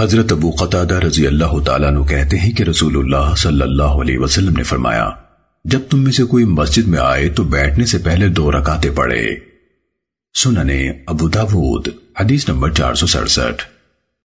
حضرت ابو قطادہ رضی اللہ تعالیٰ عنہ کہتے ہیں کہ رسول اللہ صلی اللہ علیہ وسلم نے فرمایا، جب تم میں سے کوئی مسجد میں آئے تو بیٹھنے سے پہلے دو رکاتے پڑے سننے ابو داود، حدیث نمبر چار سو سڑسٹھ۔